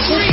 free.